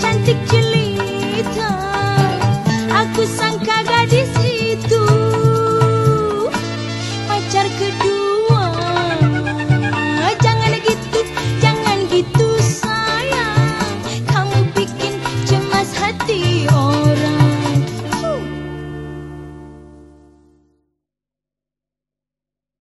cantik jelita. Aku sangka gadis itu Pacar kedua.